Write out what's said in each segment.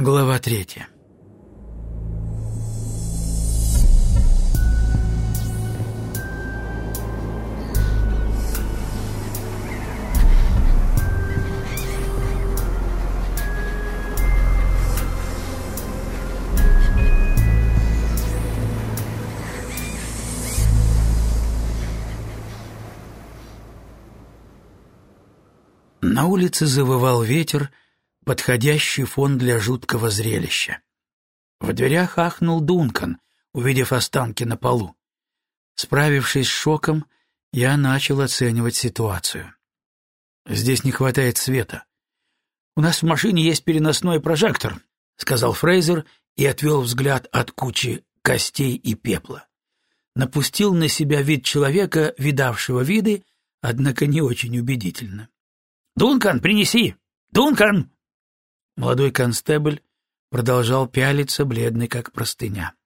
Глава третья. На улице завывал ветер, подходящий фон для жуткого зрелища. В дверях ахнул Дункан, увидев останки на полу. Справившись с шоком, я начал оценивать ситуацию. Здесь не хватает света. «У нас в машине есть переносной прожектор», — сказал Фрейзер и отвел взгляд от кучи костей и пепла. Напустил на себя вид человека, видавшего виды, однако не очень убедительно. «Дункан, принеси! Дункан!» Молодой констебль продолжал пялиться, бледный как простыня.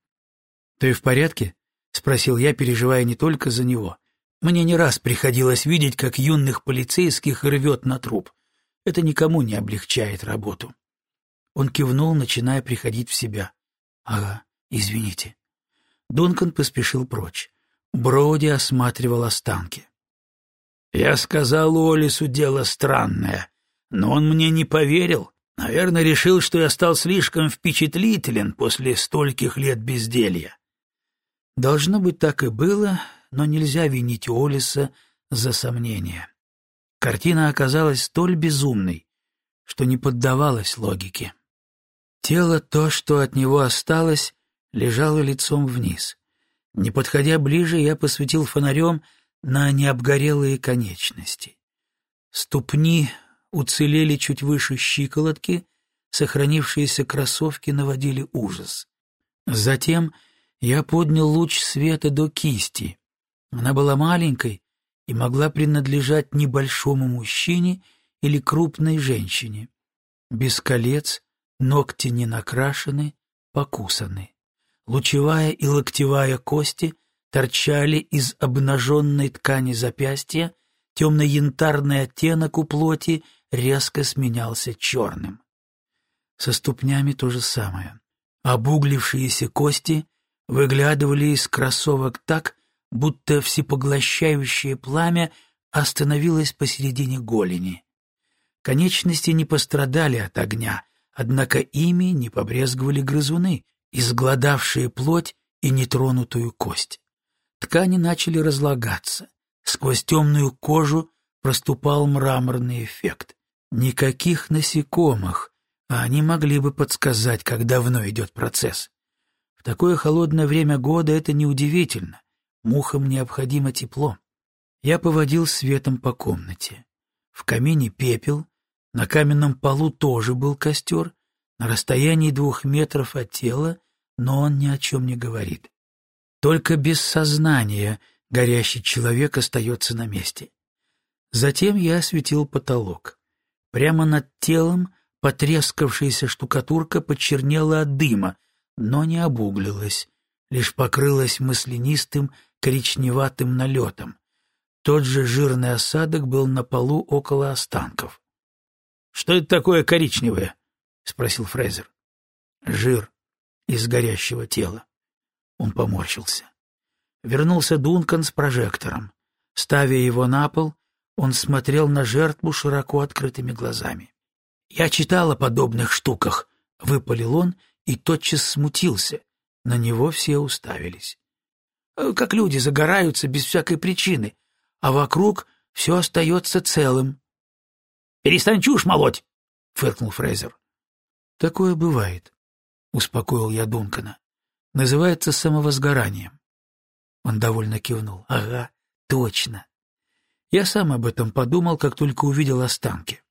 «Ты в порядке?» — спросил я, переживая не только за него. Мне не раз приходилось видеть, как юных полицейских рвет на труп. Это никому не облегчает работу. Он кивнул, начиная приходить в себя. «Ага, извините». Дункан поспешил прочь. Броуди осматривал останки. «Я сказал Олису дело странное, но он мне не поверил. Наверное, решил, что я стал слишком впечатлителен после стольких лет безделья. Должно быть, так и было, но нельзя винить Олиса за сомнения. Картина оказалась столь безумной, что не поддавалась логике. Тело, то, что от него осталось, лежало лицом вниз. Не подходя ближе, я посветил фонарем на необгорелые конечности. Ступни уцелели чуть выше щиколотки, сохранившиеся кроссовки наводили ужас. Затем я поднял луч света до кисти. Она была маленькой и могла принадлежать небольшому мужчине или крупной женщине. Без колец, ногти не накрашены, покусаны. Лучевая и локтевая кости торчали из обнаженной ткани запястья, темно-янтарный оттенок у плоти резко сменялся черным. Со ступнями то же самое. Обуглившиеся кости выглядывали из кроссовок так, будто всепоглощающее пламя остановилось посередине голени. Конечности не пострадали от огня, однако ими не побрезговали грызуны, изгладавшие плоть и нетронутую кость. Ткани начали разлагаться. Сквозь темную кожу проступал мраморный эффект. Никаких насекомых, а они могли бы подсказать, как давно идет процесс. В такое холодное время года это неудивительно. Мухам необходимо тепло. Я поводил светом по комнате. В камине пепел, на каменном полу тоже был костер, на расстоянии двух метров от тела, но он ни о чем не говорит. Только без сознания горящий человек остается на месте. Затем я осветил потолок. Прямо над телом потрескавшаяся штукатурка почернела от дыма, но не обуглилась, лишь покрылась маслянистым коричневатым налетом. Тот же жирный осадок был на полу около останков. — Что это такое коричневое? — спросил Фрейзер. — Жир из горящего тела. Он поморщился. Вернулся Дункан с прожектором. Ставя его на пол, он смотрел на жертву широко открытыми глазами. «Я читал о подобных штуках», — выпалил он и тотчас смутился. На него все уставились. «Э, «Как люди загораются без всякой причины, а вокруг все остается целым». «Перестань чушь молоть!» — фыркнул Фрейзер. «Такое бывает», — успокоил я Дункана. «Называется самовозгоранием». Он довольно кивнул. «Ага, точно. Я сам об этом подумал, как только увидел останки.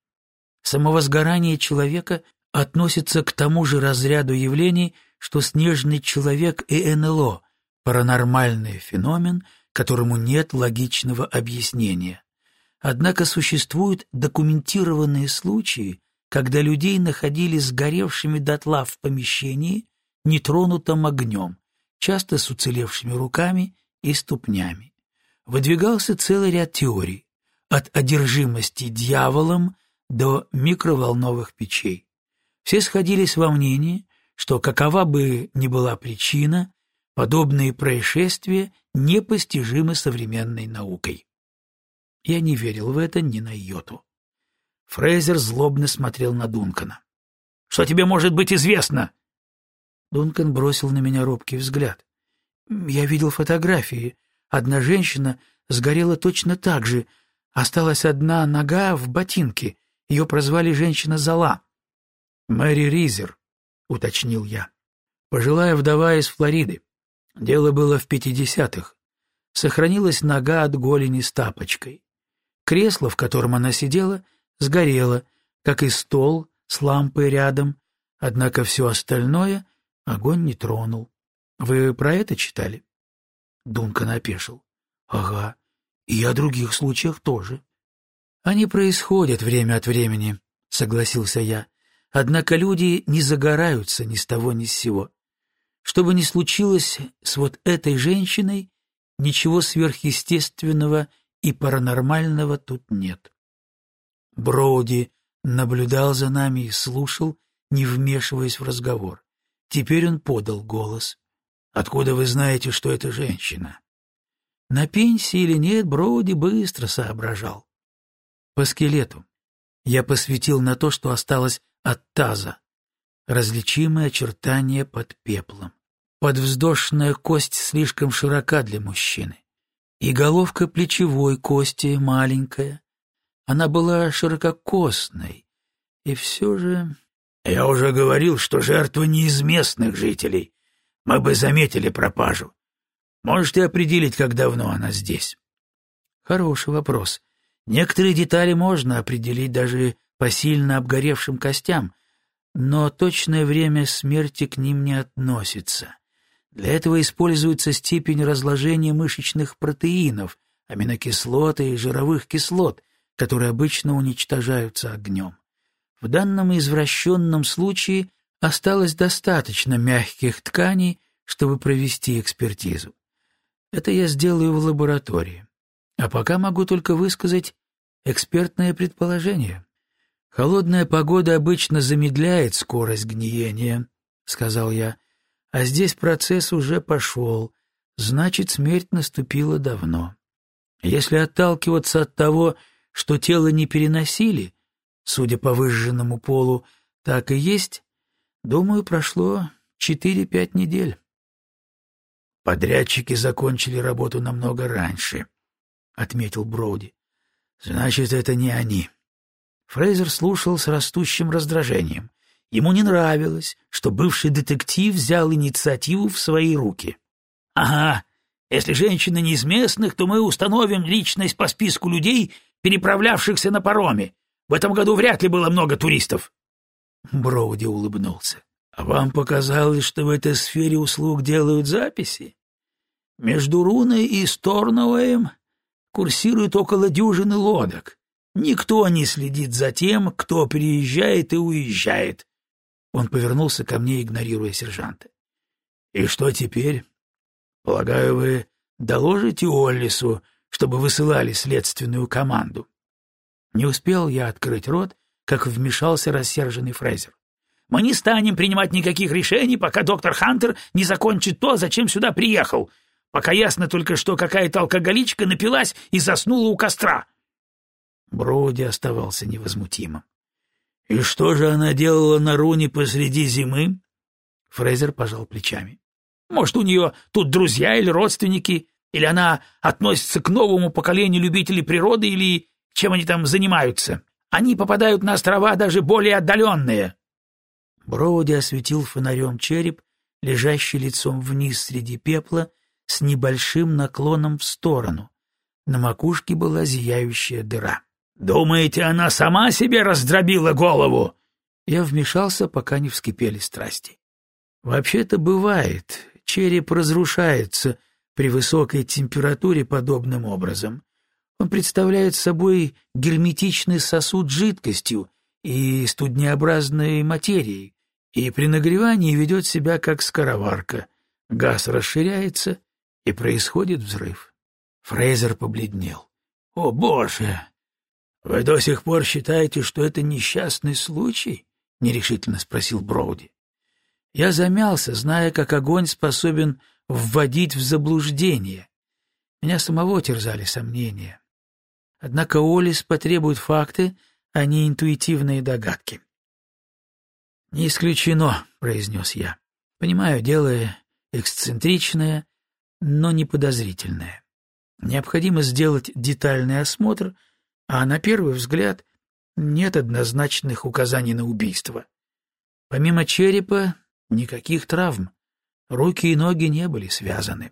Самовозгорание человека относится к тому же разряду явлений, что снежный человек и НЛО – паранормальный феномен, которому нет логичного объяснения. Однако существуют документированные случаи, когда людей находили сгоревшими дотла в помещении, нетронутом огнем, часто с уцелевшими руками и ступнями выдвигался целый ряд теорий, от одержимости дьяволом до микроволновых печей. Все сходились во мнении, что какова бы ни была причина, подобные происшествия непостижимы современной наукой. Я не верил в это ни на йоту. Фрейзер злобно смотрел на Дункана. «Что тебе может быть известно?» Дункан бросил на меня робкий взгляд. «Я видел фотографии. Одна женщина сгорела точно так же. Осталась одна нога в ботинке. Ее прозвали «женщина-зола». «Мэри Ризер», — уточнил я. Пожилая вдова из Флориды. Дело было в пятидесятых. Сохранилась нога от голени с тапочкой. Кресло, в котором она сидела, сгорело, как и стол с лампой рядом, однако все остальное огонь не тронул. Вы про это читали? Дункан опешил. Ага, и о других случаях тоже. Они происходят время от времени, согласился я. Однако люди не загораются ни с того ни с сего. Что бы ни случилось с вот этой женщиной, ничего сверхъестественного и паранормального тут нет. Броуди наблюдал за нами и слушал, не вмешиваясь в разговор. Теперь он подал голос. «Откуда вы знаете, что это женщина?» На пенсии или нет, Броуди быстро соображал. По скелету. Я посветил на то, что осталось от таза. Различимые очертания под пеплом. Подвздошная кость слишком широка для мужчины. И головка плечевой кости маленькая. Она была ширококосной. И все же... Я уже говорил, что жертва не из местных жителей. Мы бы заметили пропажу. Можете определить, как давно она здесь? Хороший вопрос. Некоторые детали можно определить даже по сильно обгоревшим костям, но точное время смерти к ним не относится. Для этого используется степень разложения мышечных протеинов, аминокислоты и жировых кислот, которые обычно уничтожаются огнем. В данном извращенном случае осталось достаточно мягких тканей, чтобы провести экспертизу. Это я сделаю в лаборатории. А пока могу только высказать экспертное предположение. Холодная погода обычно замедляет скорость гниения, — сказал я, — а здесь процесс уже пошел, значит, смерть наступила давно. Если отталкиваться от того, что тело не переносили, судя по выжженному полу, так и есть, думаю, прошло четыре-пять недель. Подрядчики закончили работу намного раньше, — отметил Броуди. Значит, это не они. Фрейзер слушал с растущим раздражением. Ему не нравилось, что бывший детектив взял инициативу в свои руки. — Ага, если женщина не из местных, то мы установим личность по списку людей, переправлявшихся на пароме. В этом году вряд ли было много туристов. Броуди улыбнулся. А вам показалось, что в этой сфере услуг делают записи? Между Руной и Сторновым курсирует около дюжины лодок. Никто не следит за тем, кто приезжает и уезжает. Он повернулся ко мне, игнорируя сержанта. — И что теперь? Полагаю, вы доложите Оллису, чтобы высылали следственную команду. Не успел я открыть рот, как вмешался рассерженный Фрейзер. Мы не станем принимать никаких решений, пока доктор Хантер не закончит то, зачем сюда приехал. Пока ясно только, что какая-то алкоголичка напилась и заснула у костра. Броуди оставался невозмутимым. — И что же она делала на руне посреди зимы? Фрейзер пожал плечами. — Может, у нее тут друзья или родственники, или она относится к новому поколению любителей природы, или чем они там занимаются. Они попадают на острова даже более отдаленные. Броуди осветил фонарем череп, лежащий лицом вниз среди пепла, с небольшим наклоном в сторону. На макушке была зияющая дыра. «Думаете, она сама себе раздробила голову?» Я вмешался, пока не вскипели страсти. «Вообще-то бывает. Череп разрушается при высокой температуре подобным образом. Он представляет собой герметичный сосуд с жидкостью и студнеобразной материей, и при нагревании ведет себя как скороварка. Газ расширяется, и происходит взрыв. Фрейзер побледнел. — О, боже! Вы до сих пор считаете, что это несчастный случай? — нерешительно спросил Броуди. Я замялся, зная, как огонь способен вводить в заблуждение. Меня самого терзали сомнения. Однако Олис потребует факты, а не интуитивные догадки. «Не исключено», — произнес я. «Понимаю, дело эксцентричное, но не подозрительное. Необходимо сделать детальный осмотр, а на первый взгляд нет однозначных указаний на убийство. Помимо черепа никаких травм, руки и ноги не были связаны.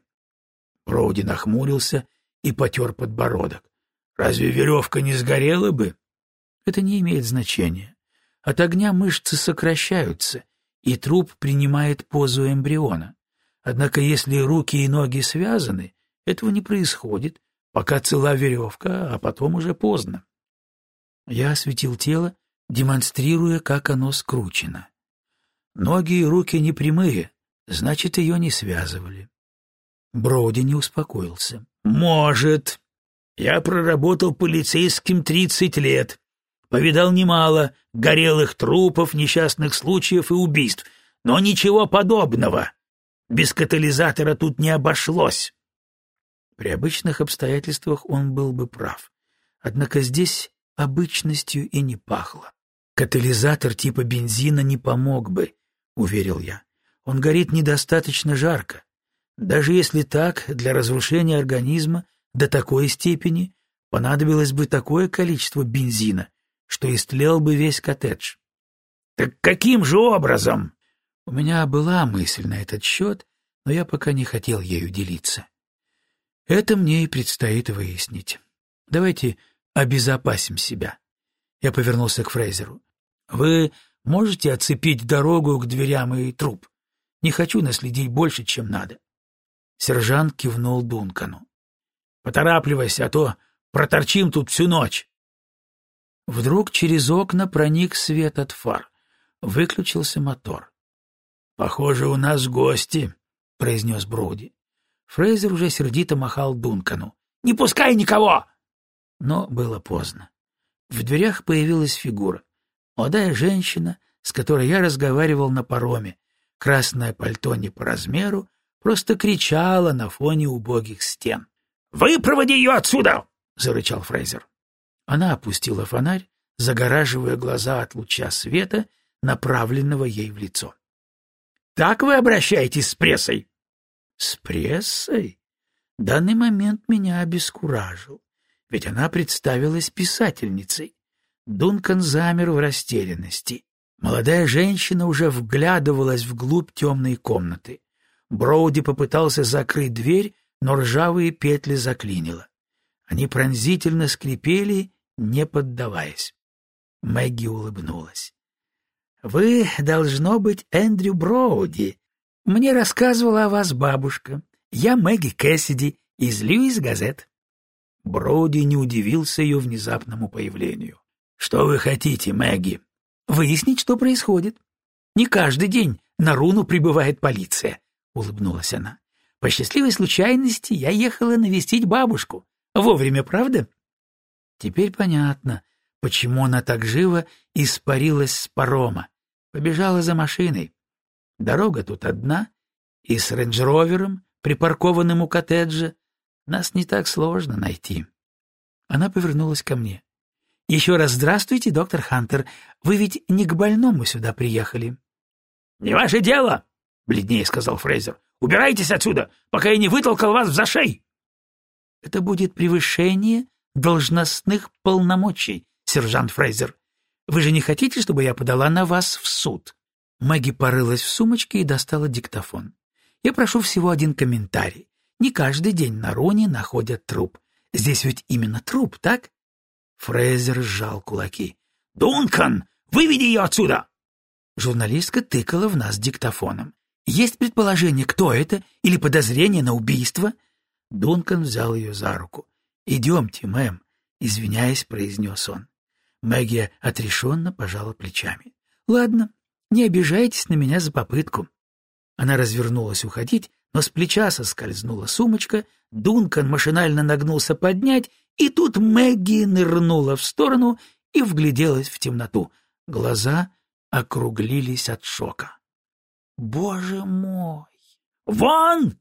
Броуди нахмурился и потер подбородок. «Разве веревка не сгорела бы?» «Это не имеет значения. От огня мышцы сокращаются, и труп принимает позу эмбриона. Однако если руки и ноги связаны, этого не происходит, пока цела веревка, а потом уже поздно. Я осветил тело, демонстрируя, как оно скручено. Ноги и руки не прямые, значит, ее не связывали. Броуди не успокоился. «Может. Я проработал полицейским тридцать лет. Повидал немало горелых трупов, несчастных случаев и убийств, но ничего подобного. Без катализатора тут не обошлось». При обычных обстоятельствах он был бы прав. Однако здесь обычностью и не пахло. Катализатор типа бензина не помог бы, уверил я. Он горит недостаточно жарко. Даже если так, для разрушения организма до такой степени понадобилось бы такое количество бензина, что истлел бы весь коттедж. Так каким же образом? У меня была мысль на этот счет, но я пока не хотел ею делиться. Это мне и предстоит выяснить. Давайте обезопасим себя. Я повернулся к Фрейзеру. Вы можете оцепить дорогу к дверям и труп? Не хочу наследить больше, чем надо. Сержант кивнул Дункану. «Поторапливайся, а то проторчим тут всю ночь». Вдруг через окна проник свет от фар. Выключился мотор. «Похоже, у нас гости», — произнес Броуди. Фрейзер уже сердито махал Дункану. «Не пускай никого!» Но было поздно. В дверях появилась фигура. Молодая женщина, с которой я разговаривал на пароме. Красное пальто не по размеру, просто кричала на фоне убогих стен. «Выпроводи ее отсюда!» — зарычал Фрейзер. Она опустила фонарь, загораживая глаза от луча света, направленного ей в лицо. «Так вы обращаетесь с прессой?» «С прессой?» Данный момент меня обескуражил, ведь она представилась писательницей. Дункан замер в растерянности. Молодая женщина уже вглядывалась вглубь темной комнаты. Броуди попытался закрыть дверь, но ржавые петли заклинило. Они пронзительно скрипели, не поддаваясь. Мэгги улыбнулась. — Вы, должно быть, Эндрю Броуди. Мне рассказывала о вас бабушка. Я Мэгги Кэссиди из Льюис Газет. Броуди не удивился ее внезапному появлению. — Что вы хотите, Мэгги? — Выяснить, что происходит. Не каждый день на руну прибывает полиция. — улыбнулась она. «По счастливой случайности я ехала навестить бабушку. Вовремя, правда?» Теперь понятно, почему она так живо испарилась с парома. Побежала за машиной. Дорога тут одна, и с рейндж-ровером, припаркованным у коттеджа, нас не так сложно найти. Она повернулась ко мне. «Еще раз здравствуйте, доктор Хантер. Вы ведь не к больному сюда приехали?» «Не ваше дело!» бледнее сказал Фрейзер. Убирайтесь отсюда, пока я не вытолкал вас в зашей. Это будет превышение должностных полномочий, сержант Фрейзер. Вы же не хотите, чтобы я подала на вас в суд? Мэгги порылась в сумочке и достала диктофон. Я прошу всего один комментарий. Не каждый день на Роне находят труп. Здесь ведь именно труп, так? Фрейзер сжал кулаки. «Дункан, выведи ее отсюда!» Журналистка тыкала в нас диктофоном. Есть предположение, кто это, или подозрение на убийство?» Дункан взял ее за руку. «Идемте, мэм», — извиняясь, произнес он. Мэгги отрешенно пожала плечами. «Ладно, не обижайтесь на меня за попытку». Она развернулась уходить, но с плеча соскользнула сумочка, Дункан машинально нагнулся поднять, и тут Мэгги нырнула в сторону и вгляделась в темноту. Глаза округлились от шока. «Боже мой! Вон!»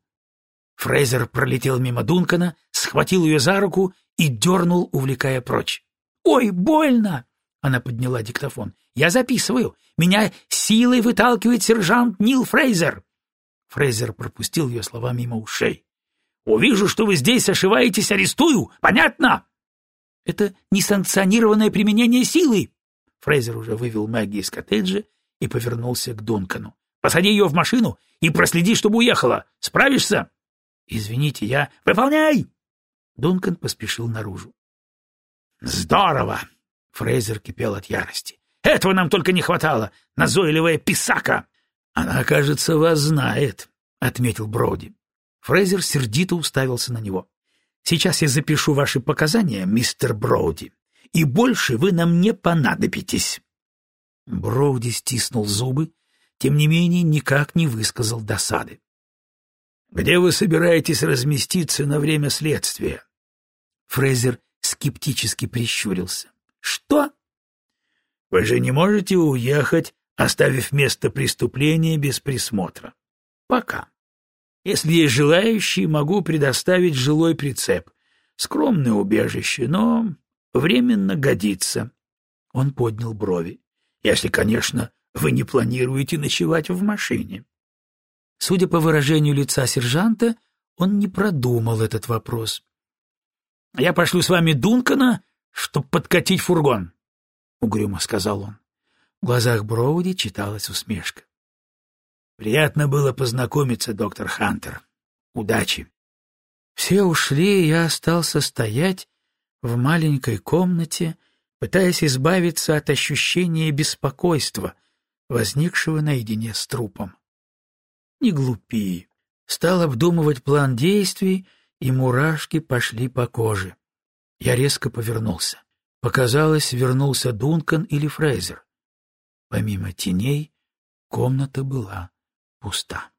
Фрейзер пролетел мимо Дункана, схватил ее за руку и дернул, увлекая прочь. «Ой, больно!» Она подняла диктофон. «Я записываю. Меня силой выталкивает сержант Нил Фрейзер!» Фрейзер пропустил ее слова мимо ушей. «Увижу, что вы здесь ошиваетесь, арестую! Понятно?» «Это несанкционированное применение силы!» Фрейзер уже вывел Мэгги из коттеджа и повернулся к Дункану. «Посади ее в машину и проследи, чтобы уехала. Справишься?» «Извините, я...» «Выполняй!» Дункан поспешил наружу. «Здорово!» — Фрейзер кипел от ярости. «Этого нам только не хватало! Назойливая писака!» «Она, кажется, вас знает», — отметил Броуди. Фрейзер сердито уставился на него. «Сейчас я запишу ваши показания, мистер Броуди, и больше вы нам не понадобитесь». Броуди стиснул зубы, тем не менее никак не высказал досады. «Где вы собираетесь разместиться на время следствия?» Фрейзер скептически прищурился. «Что?» «Вы же не можете уехать, оставив место преступления без присмотра. Пока. Если есть желающие, могу предоставить жилой прицеп. Скромное убежище, но временно годится». Он поднял брови. «Если, конечно, вы не планируете ночевать в машине». Судя по выражению лица сержанта, он не продумал этот вопрос. «Я пошлю с вами Дункана, чтоб подкатить фургон», — угрюмо сказал он. В глазах Броуди читалась усмешка. «Приятно было познакомиться, доктор Хантер. Удачи!» Все ушли, и я остался стоять в маленькой комнате, пытаясь избавиться от ощущения беспокойства, возникшего наедине с трупом. Не глупи. Стал обдумывать план действий, и мурашки пошли по коже. Я резко повернулся. Показалось, вернулся Дункан или Фрейзер. Помимо теней, комната была пуста.